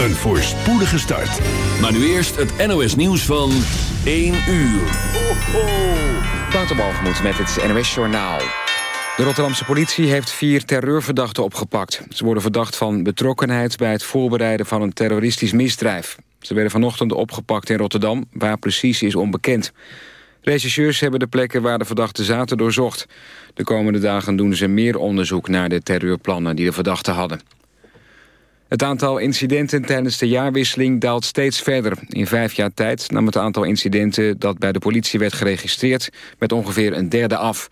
een voorspoedige start. Maar nu eerst het NOS nieuws van 1 uur. Ho, ho. Waterbalgemoed met het NOS Journaal. De Rotterdamse politie heeft vier terreurverdachten opgepakt. Ze worden verdacht van betrokkenheid bij het voorbereiden van een terroristisch misdrijf. Ze werden vanochtend opgepakt in Rotterdam, waar precies is onbekend. Rechercheurs hebben de plekken waar de verdachten zaten doorzocht. De komende dagen doen ze meer onderzoek naar de terreurplannen die de verdachten hadden. Het aantal incidenten tijdens de jaarwisseling daalt steeds verder. In vijf jaar tijd nam het aantal incidenten dat bij de politie werd geregistreerd... met ongeveer een derde af.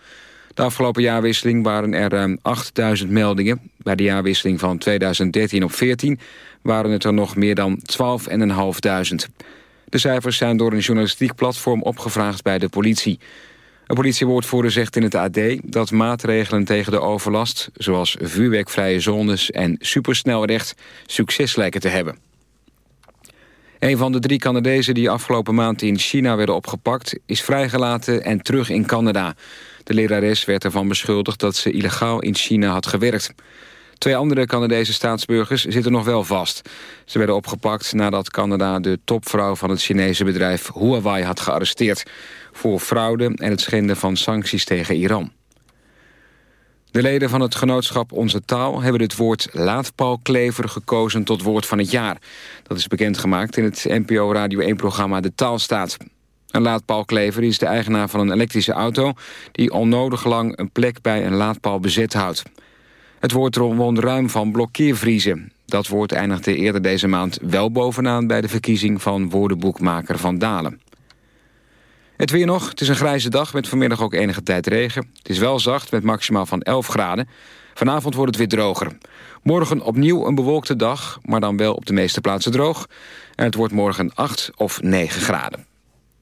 De afgelopen jaarwisseling waren er ruim 8000 meldingen. Bij de jaarwisseling van 2013 op 14 waren het er nog meer dan 12.500. De cijfers zijn door een journalistiek platform opgevraagd bij de politie. Een politiewoordvoerder zegt in het AD dat maatregelen tegen de overlast... zoals vuurwerkvrije zones en supersnelrecht succes lijken te hebben. Een van de drie Canadezen die afgelopen maand in China werden opgepakt... is vrijgelaten en terug in Canada. De lerares werd ervan beschuldigd dat ze illegaal in China had gewerkt. Twee andere Canadese staatsburgers zitten nog wel vast. Ze werden opgepakt nadat Canada de topvrouw van het Chinese bedrijf Huawei had gearresteerd... voor fraude en het schenden van sancties tegen Iran. De leden van het genootschap Onze Taal hebben het woord laadpaalklever gekozen tot woord van het jaar. Dat is bekendgemaakt in het NPO Radio 1-programma De Taalstaat. Een laadpaalklever is de eigenaar van een elektrische auto... die onnodig lang een plek bij een laadpaal bezet houdt. Het woord won ruim van blokkeervriezen. Dat woord eindigde eerder deze maand wel bovenaan... bij de verkiezing van woordenboekmaker Van Dalen. Het weer nog. Het is een grijze dag met vanmiddag ook enige tijd regen. Het is wel zacht met maximaal van 11 graden. Vanavond wordt het weer droger. Morgen opnieuw een bewolkte dag, maar dan wel op de meeste plaatsen droog. En het wordt morgen 8 of 9 graden.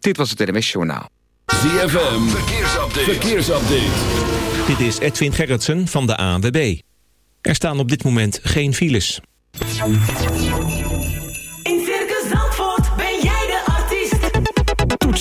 Dit was het NMS Journaal. ZFM, verkeersupdate. verkeersupdate. Dit is Edwin Gerritsen van de ANWB. Er staan op dit moment geen files.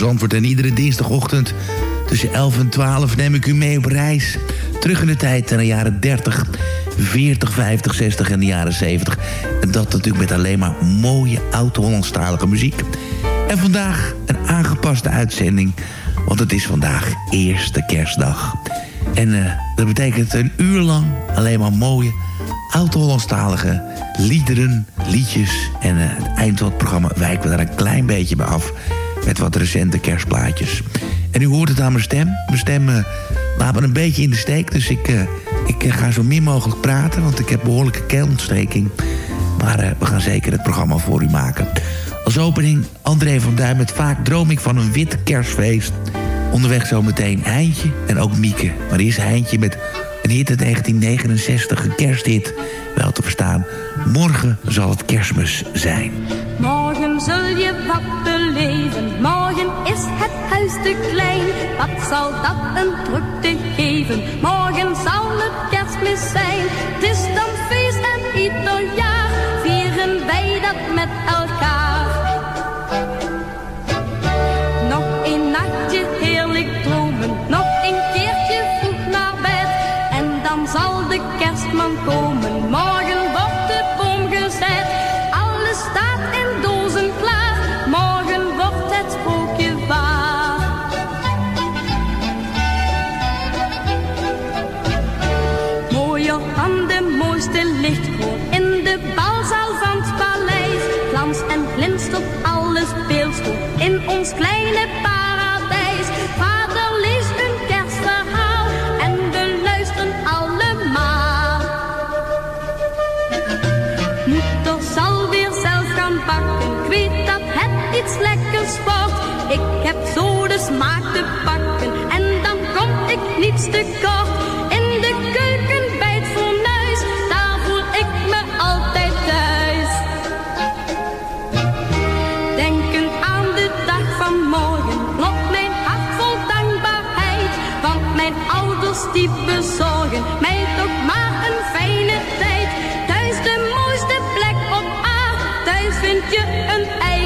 En iedere dinsdagochtend tussen 11 en 12 neem ik u mee op reis. Terug in de tijd naar de jaren 30, 40, 50, 60 en de jaren 70. En dat natuurlijk met alleen maar mooie oud-Hollandstalige muziek. En vandaag een aangepaste uitzending, want het is vandaag eerste kerstdag. En eh, dat betekent een uur lang alleen maar mooie oud-Hollandstalige liederen, liedjes. En eh, het eind van het programma wijken we daar een klein beetje bij af... met wat recente kerstplaatjes. En u hoort het aan mijn stem. Mijn stem eh, laat me een beetje in de steek, dus ik, eh, ik eh, ga zo min mogelijk praten... want ik heb behoorlijke keelontsteking. Maar we gaan zeker het programma voor u maken. Als opening André van Duin met Vaak droom ik van een wit kerstfeest. Onderweg zometeen Heintje en ook Mieke. Maar eerst Heintje met een hit uit 1969, een kersthit. Wel te verstaan, morgen zal het kerstmis zijn. Morgen zul je wat beleven, morgen is het huis te klein. Wat zal dat een drukte geven, morgen zal het kerstmis zijn. Het is dan feest en ieder jaar vieren wij dat met elkaar. Ons kleine paradijs. Vader leest een kerstverhaal en we luisteren allemaal. Moeder zal weer zelf gaan bakken, ik weet dat het iets lekkers wordt. Ik heb zo de smaak te pakken en dan kom ik niets te kort. Morgen, klopt mijn hart vol dankbaarheid. Want mijn ouders die bezorgen mij toch maar een fijne tijd. Thuis de mooiste plek op aarde, thuis vind je een eigen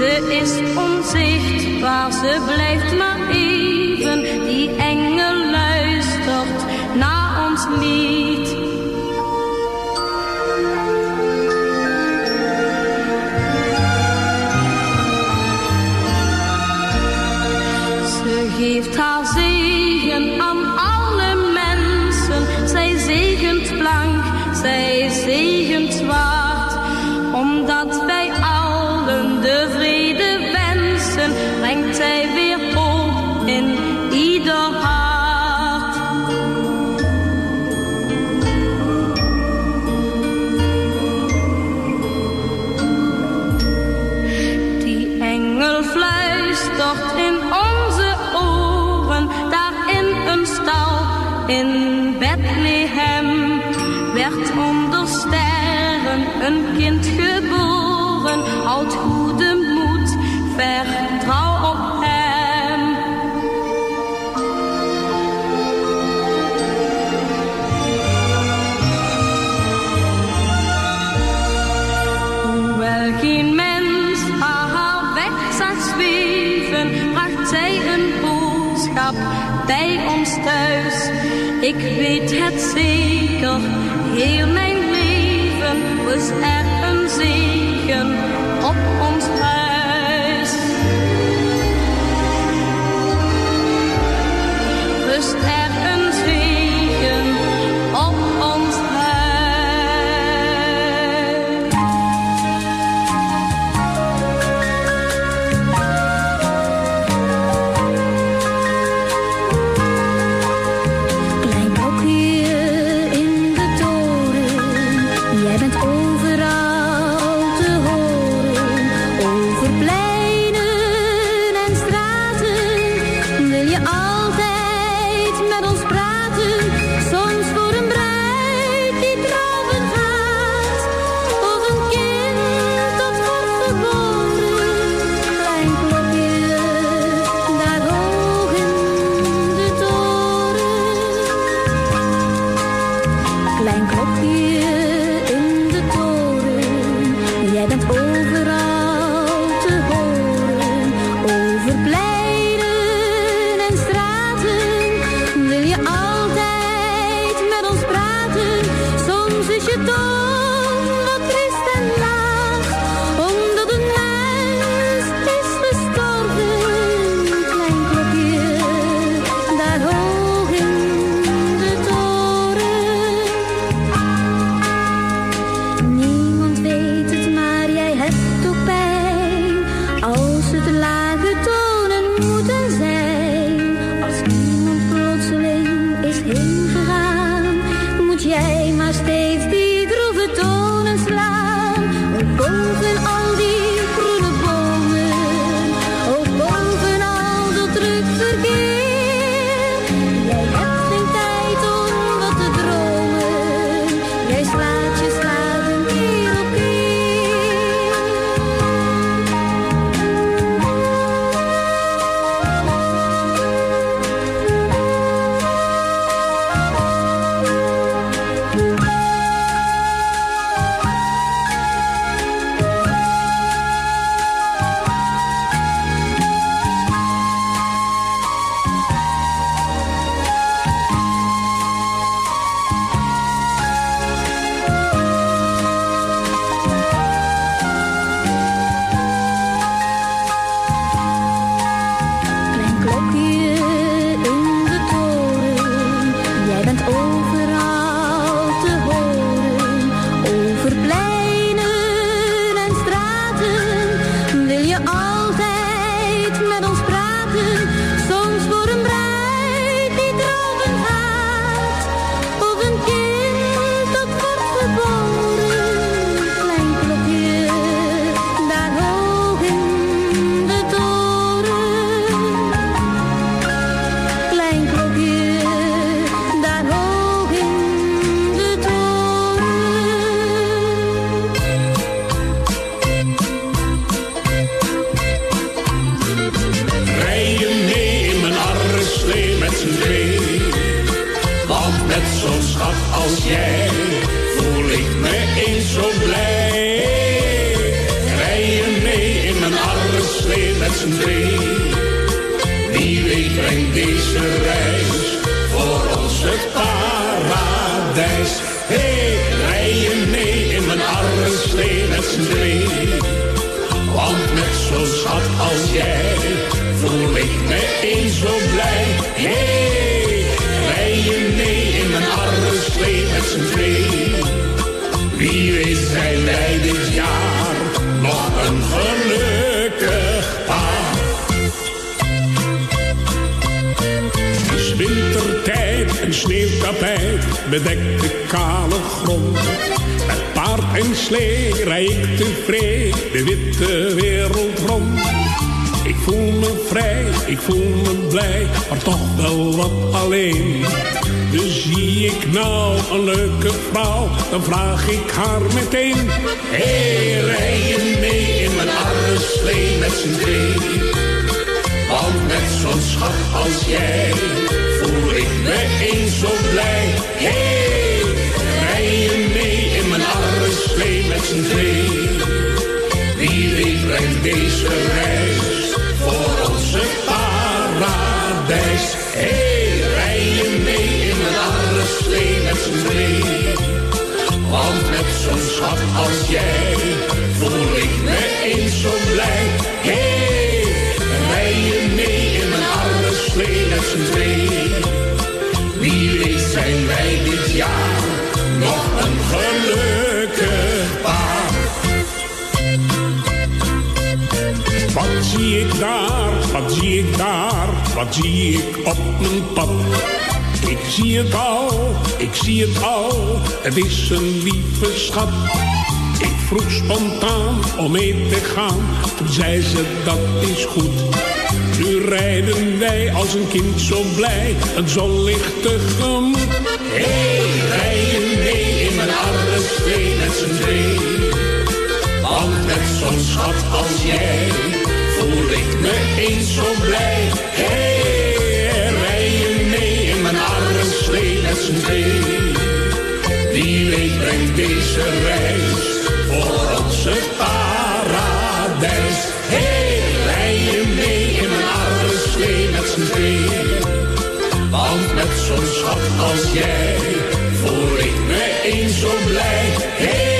Ze is onzichtbaar, ze blijft fluistert in onze oren, daar in een stal in Bethlehem werd onder sterren een kind geboren. Houd goede moed, vertrouw op Ik weet het zeker, heel mijn leven was er een zegen Wat als jij, voel ik me eens zo blij. Hey, rij je mee in mijn oude slee met twee. Wie weet zijn wij dit jaar nog een gelukkig paar. Wat zie ik daar, wat zie ik daar, wat zie ik op mijn pad? Ik zie het al, ik zie het al, het is een lieve schat. Ik vroeg spontaan om mee te gaan, toen zei ze dat is goed. Nu rijden wij als een kind zo blij, een zonlicht tegemoet. Hé, hey, rijden mee in mijn armen, twee met z'n twee. Want met zo'n schat als jij, voel ik me eens zo blij. Hey, zee. Wie weet brengt deze reis voor ons het paradijs. Hey, rij je mee in een oude slee met z'n tweeën. Want met zo'n schat als jij voel ik me eens zo blij.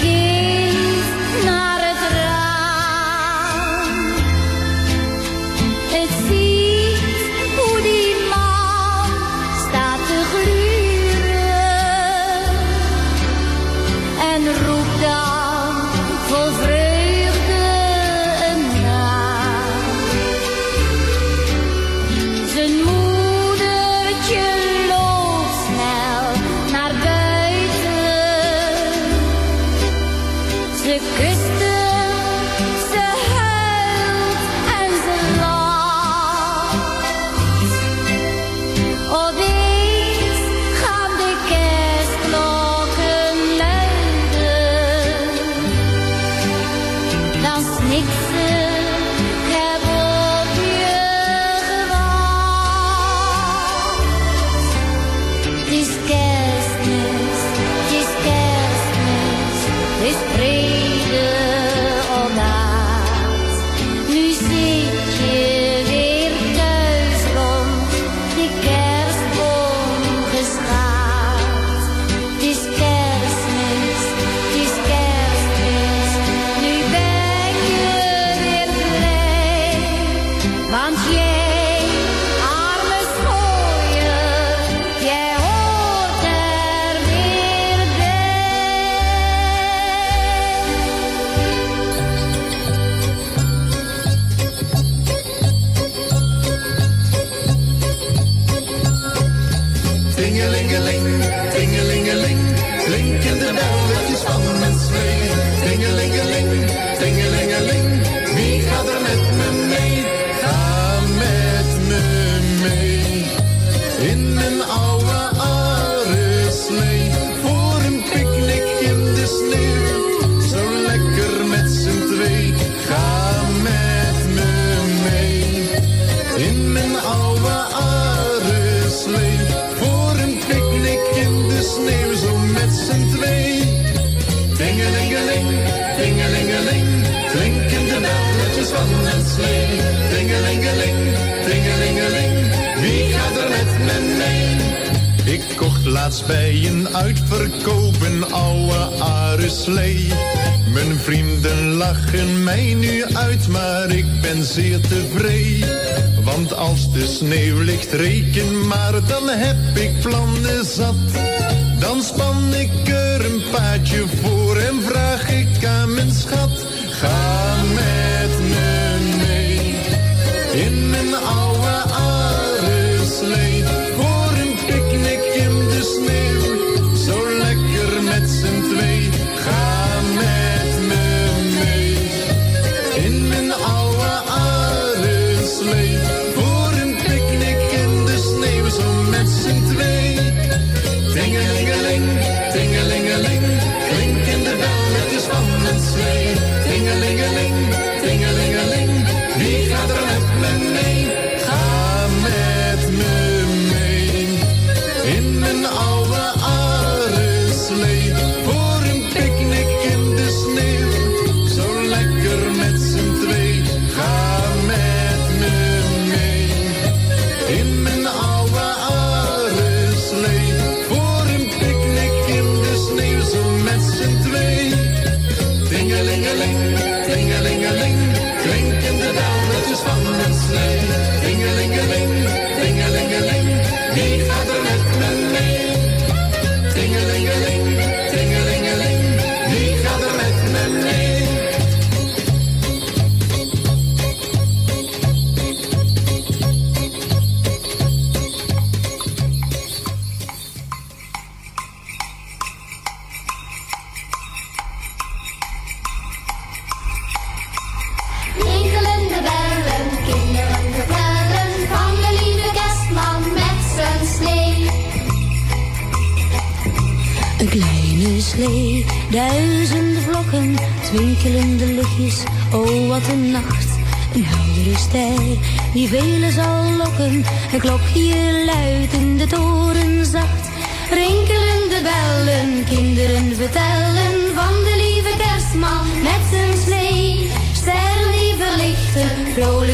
zijn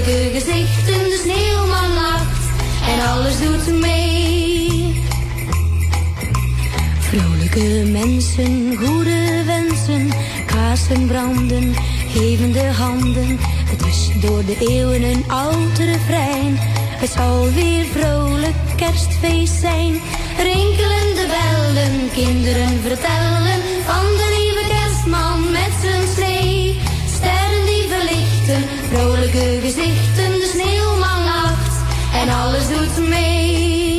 vrolijke gezichten, de sneeuwman lacht en alles doet mee. Vrolijke mensen, goede wensen, kaarsen branden, gevende handen. Het is door de eeuwen een oud refrein, het zal weer vrolijk kerstfeest zijn. Rinkelende bellen, kinderen vertellen van de lieve kerstman. De gezichten, de sneeuwman lacht en alles doet mee.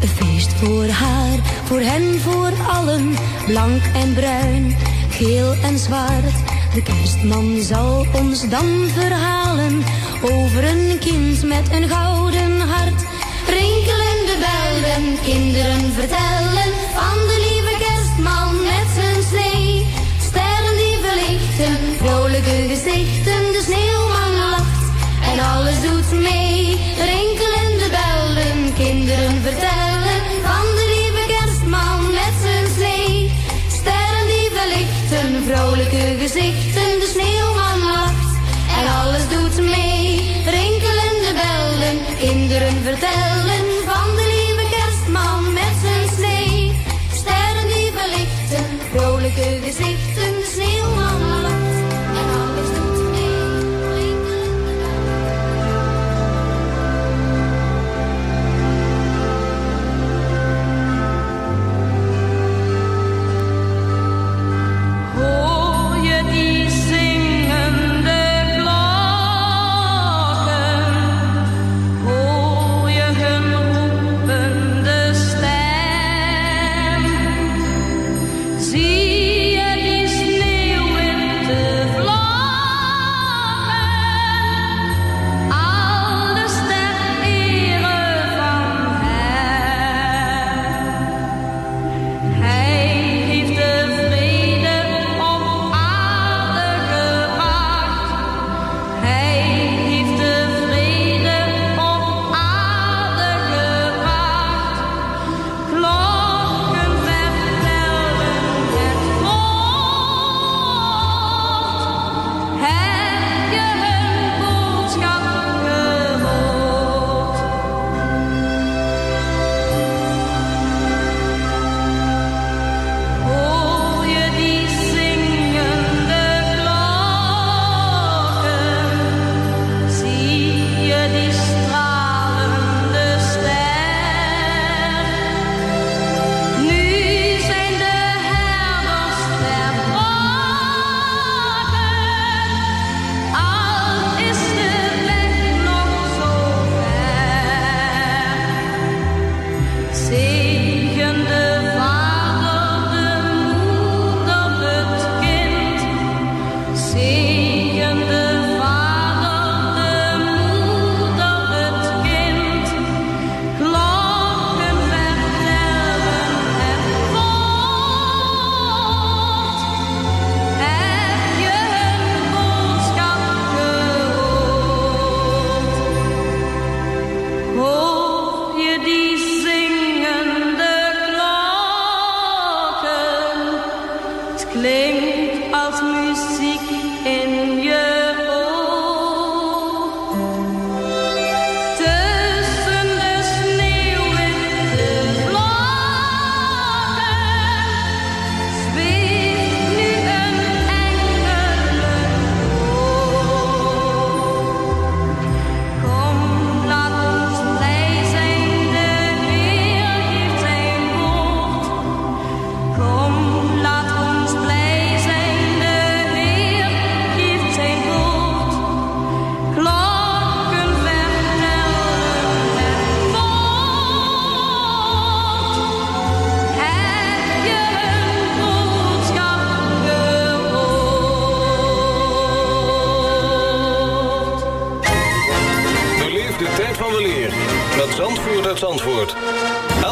Een feest voor haar, voor hen, voor allen, blank en bruin, geel en zwart. De kerstman zal ons dan verhalen over een kind met een gouden hart. Rinkelende bellen, kinderen vertellen alles doet mee. Rinkelende bellen, kinderen vertellen van de lieve kerstman met zijn slee. Sterren die verlichten, vrolijke gezichten, de sneeuwman lacht en alles doet mee. Rinkelende bellen, kinderen vertellen. klingt aus music.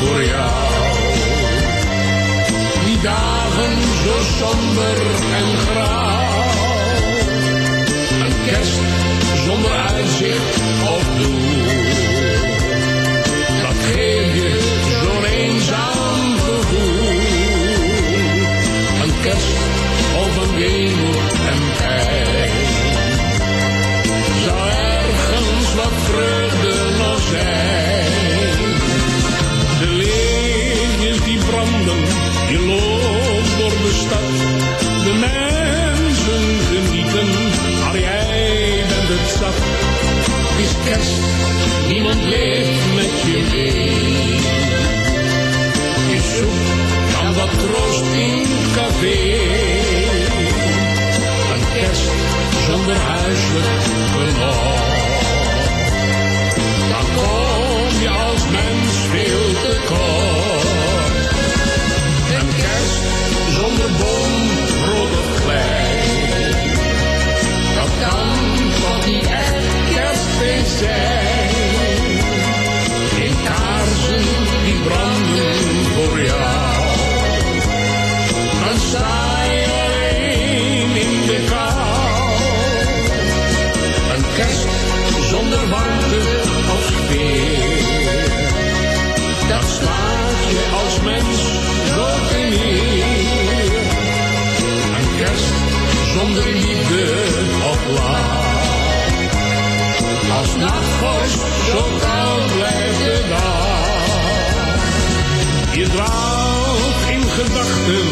voor jou. Die dagen zo somber en grauw. Een kerst zonder uitzicht niemand leeft met je mee. Je zoekt dan wat troost in café. Een kerst zonder huiselijk genot. Dan kom je als mens veel te kort. Een kerst zonder boom, brood of klei. Dat kan toch niet echt kerstfeest zijn. Zonder liefde laag. Als nachtvorst zo koud blijft de. Je dwaalt in gedachten,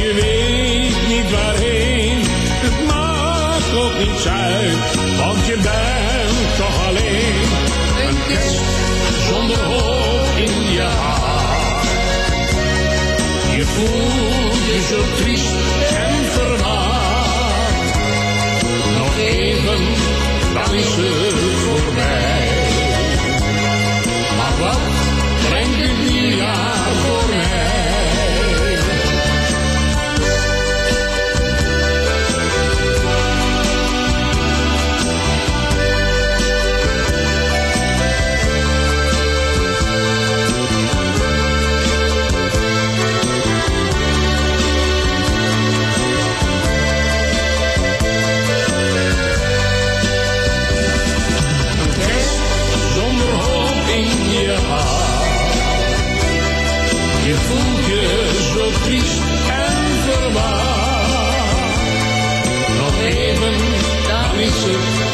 je weet niet waarheen. Het maakt ook niets uit, want je bent toch alleen. Een kerst zonder hoop in je hart. Je voelt je zo triest en verwaard. Nog even, dan is het voorbij. Dan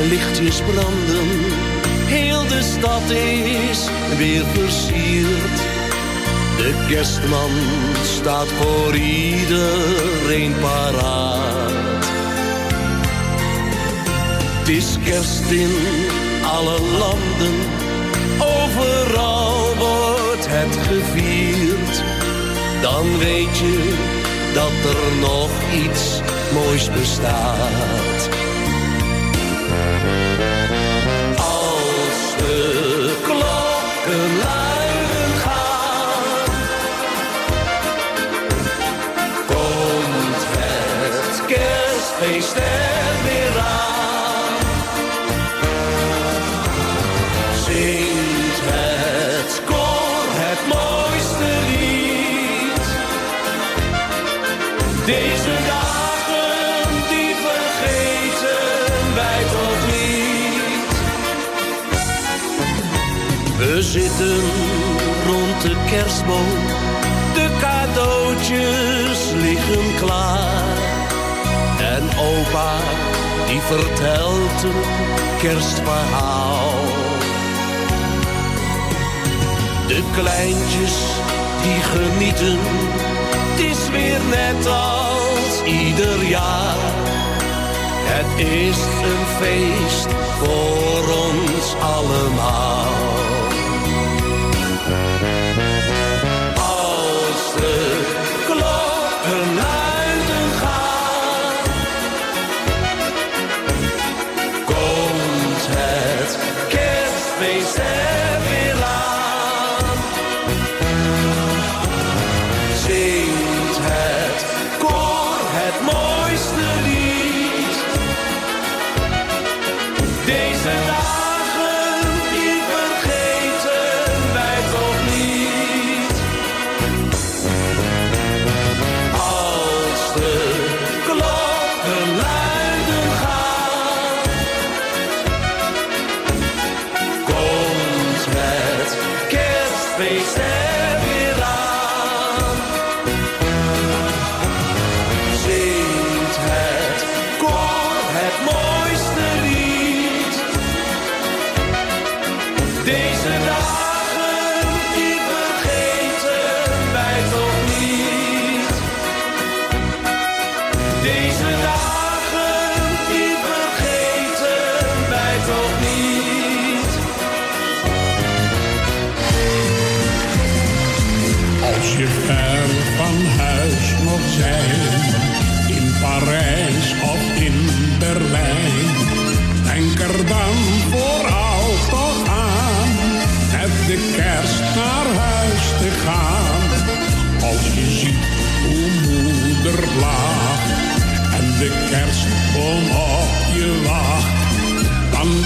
lichtjes branden, heel de stad is weer versierd. De kerstman staat voor iedereen paraat. Het is kerst in alle landen, overal wordt het gevierd. Dan weet je dat er nog iets moois bestaat. Rond de kerstboom, de cadeautjes liggen klaar. En opa die vertelt een kerstverhaal. De kleintjes die genieten, het is weer net als ieder jaar. Het is een feest voor ons allemaal. Als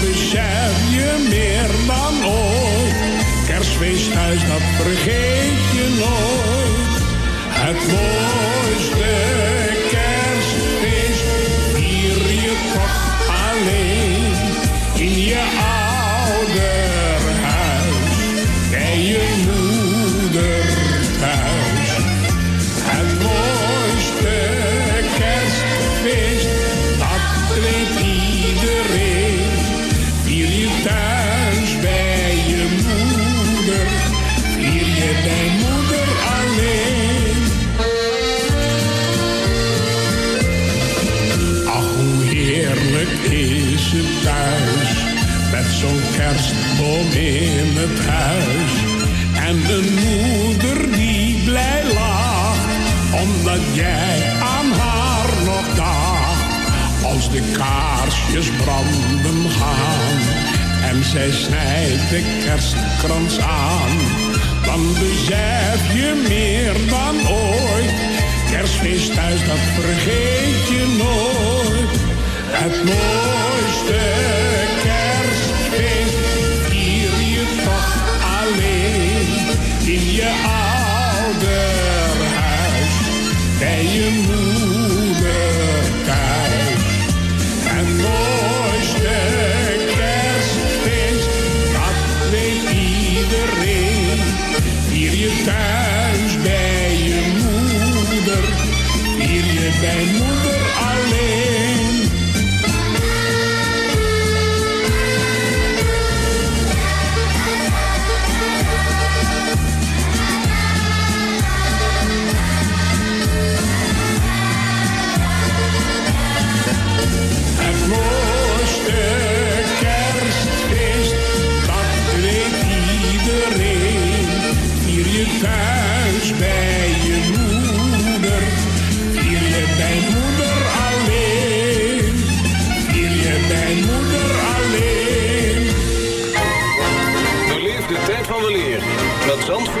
besef je meer dan ooit. Kerstfeest thuis, dat vergeet je nooit. Het mooiste zij snijdt de kerstkrans aan, dan besef je meer dan ooit. Kerstfeest thuis, dat vergeet je nooit. Het mooiste kerstfeest vier je toch alleen in je ouderhuis, bij je moeder bij moeder alleen. Het mooiste kerstfeest, dat weet iedereen. Vier je thuis bij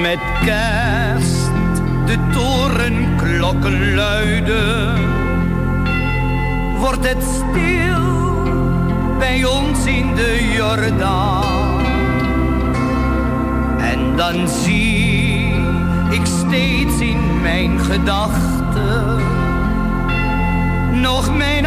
Met kerst de torenklokken luiden, wordt het stil bij ons in de Jordaan. En dan zie ik steeds in mijn gedachten nog mijn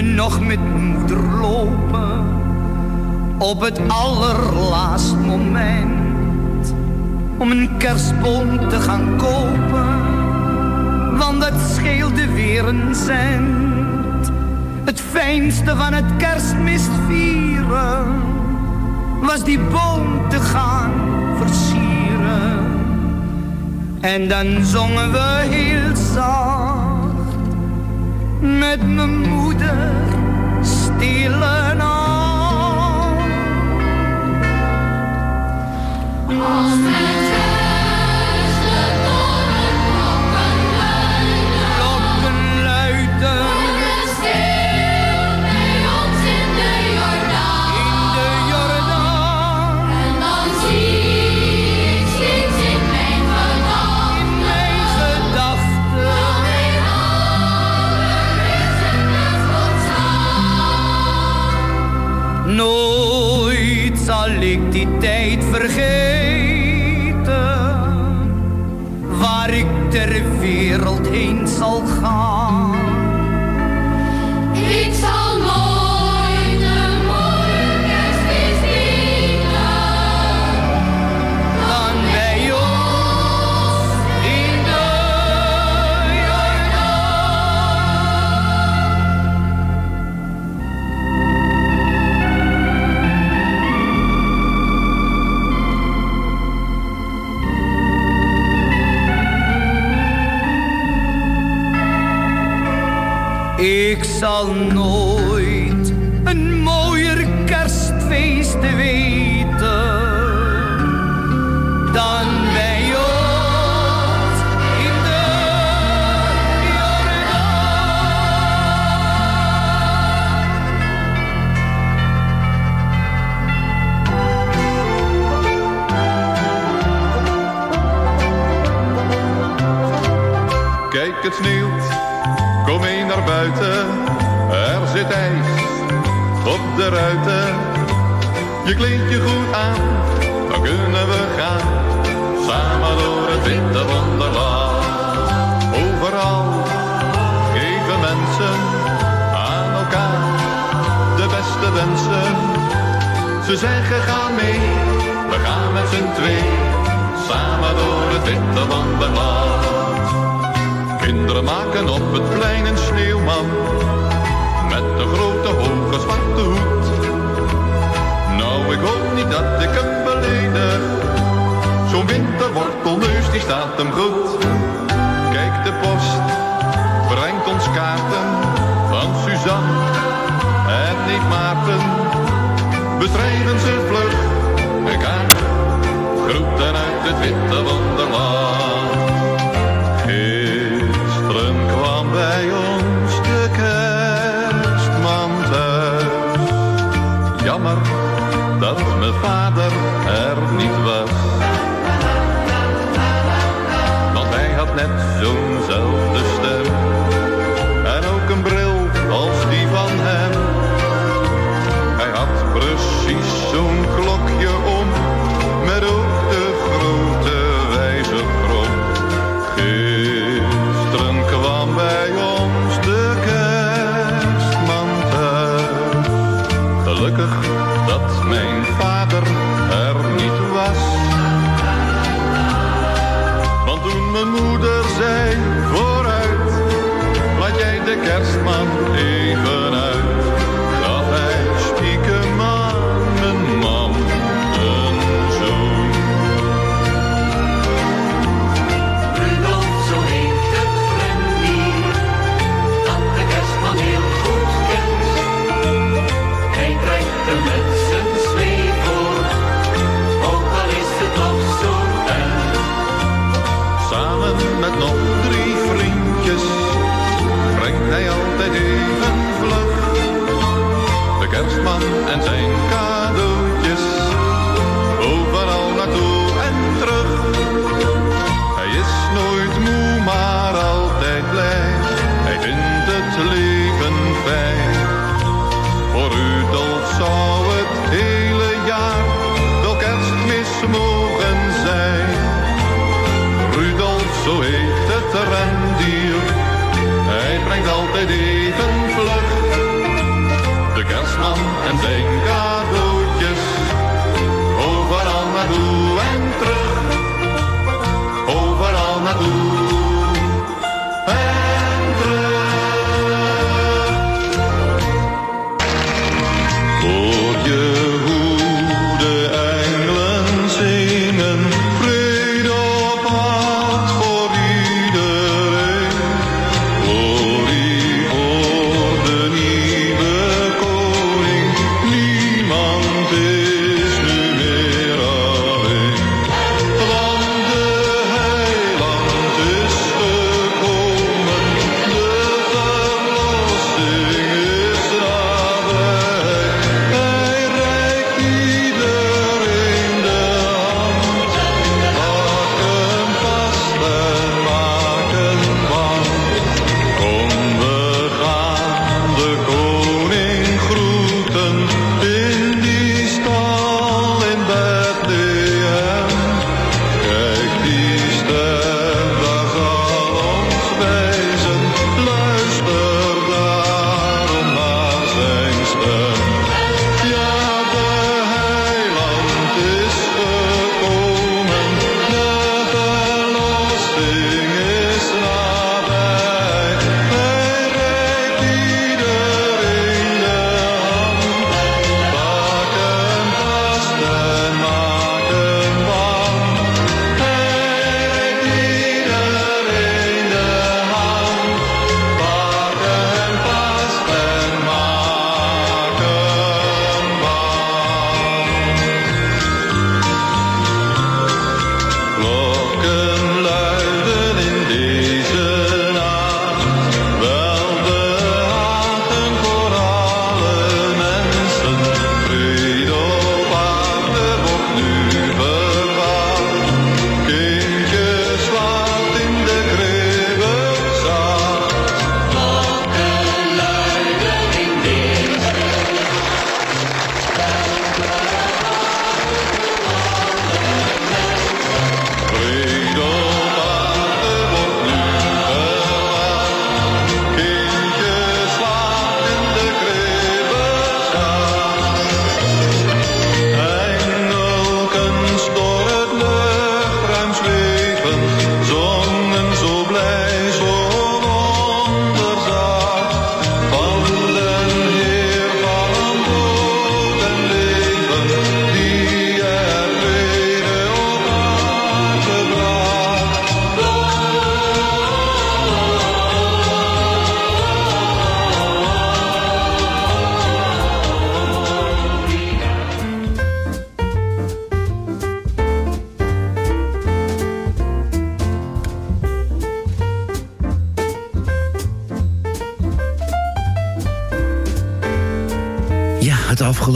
nog met moeder lopen op het allerlaatst moment om een kerstboom te gaan kopen, want dat scheelde weer een cent. Het fijnste van het kerstmis vieren was die boom te gaan versieren. En dan zongen we heel zacht met mijn moeder stilen al. Als tijd vergeten. Ik zal nooit een mooier kerstfeest weten dan bij ons in de Kijk, het sneeuwt, kom mee naar buiten. Er zit ijs op de ruiten. Je kleed je goed aan, dan kunnen we gaan. Samen door het witte wonderland. Overal geven mensen aan elkaar de beste wensen. Ze zeggen ga mee, we gaan met z'n twee. Samen door het witte wonderland. Kinderen maken op het plein een sneeuwman met een grote hoge zwarte hoed. Nou, ik hoop niet dat ik hem beledig. Zo'n winterwortelneus die staat hem goed. Kijk, de post brengt ons kaarten van Suzanne en niet Maarten. Beschrijven ze vlug elkaar groeten uit het witte wonderland. Net zo'nzelfde stem.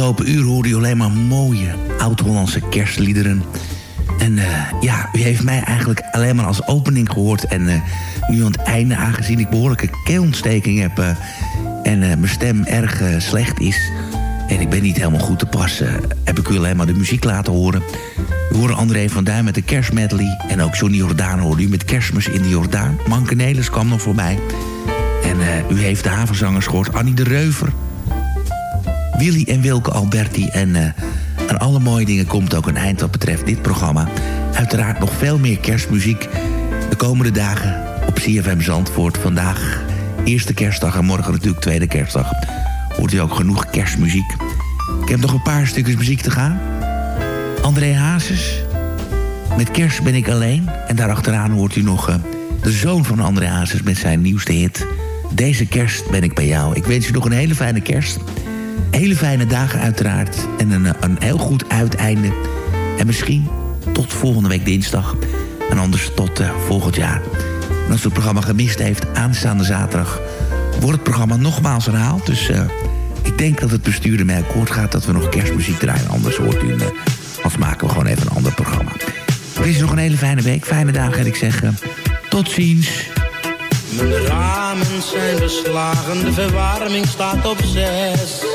Afgelopen uur hoorde u alleen maar mooie oud-Hollandse kerstliederen. En eh, ja, u heeft mij eigenlijk alleen maar als opening gehoord. En eh, nu aan het einde, aangezien ik behoorlijke keelontsteking heb... eh, en mijn stem erg slecht is... en ik ben niet helemaal goed te passen... heb ik u alleen maar de muziek laten horen. We horen André van Duin met de kerstmedley... en ook Johnny Jordaan hoorde u met kerstmis in de Jordaan. Manke Nelis kwam nog voorbij. En u heeft de havenzangers gehoord, Annie de Reuver... Willy en Wilke Alberti. En eh, aan alle mooie dingen komt ook een eind wat betreft dit programma. Uiteraard nog veel meer kerstmuziek de komende dagen op CFM Zandvoort. Vandaag eerste kerstdag en morgen natuurlijk tweede kerstdag. Hoort u ook genoeg kerstmuziek. Ik heb nog een paar stukjes muziek te gaan. André Hazes. Met kerst ben ik alleen. En daarachteraan hoort u nog eh, de zoon van André Hazes met zijn nieuwste hit. Deze kerst ben ik bij jou. Ik wens u nog een hele fijne kerst. Hele fijne dagen uiteraard. En een, een heel goed uiteinde. En misschien tot volgende week dinsdag. En anders tot eh, volgend jaar. En als u het programma gemist heeft, aanstaande zaterdag... wordt het programma nogmaals herhaald. Dus eh, Ik denk dat het bestuur ermee akkoord gaat dat we nog kerstmuziek draaien. Anders hoort u, anders maken we gewoon even een ander programma. Wens je nog een hele fijne week, fijne dagen. En ik zeg tot ziens. Mijn ramen zijn beslagen, de verwarming staat op zes.